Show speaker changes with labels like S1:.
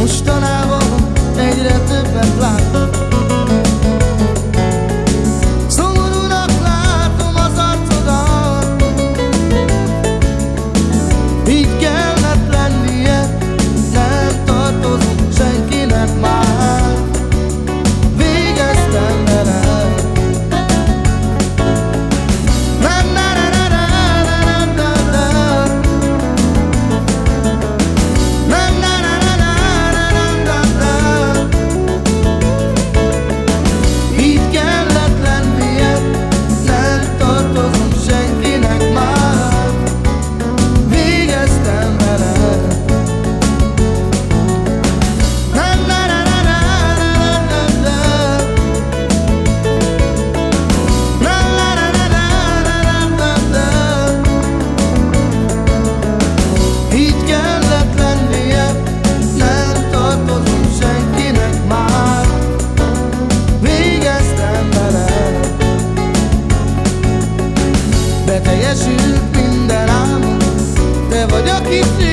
S1: Mostanában egyre többet látok. Teljesült minden álmom Te vagy, akit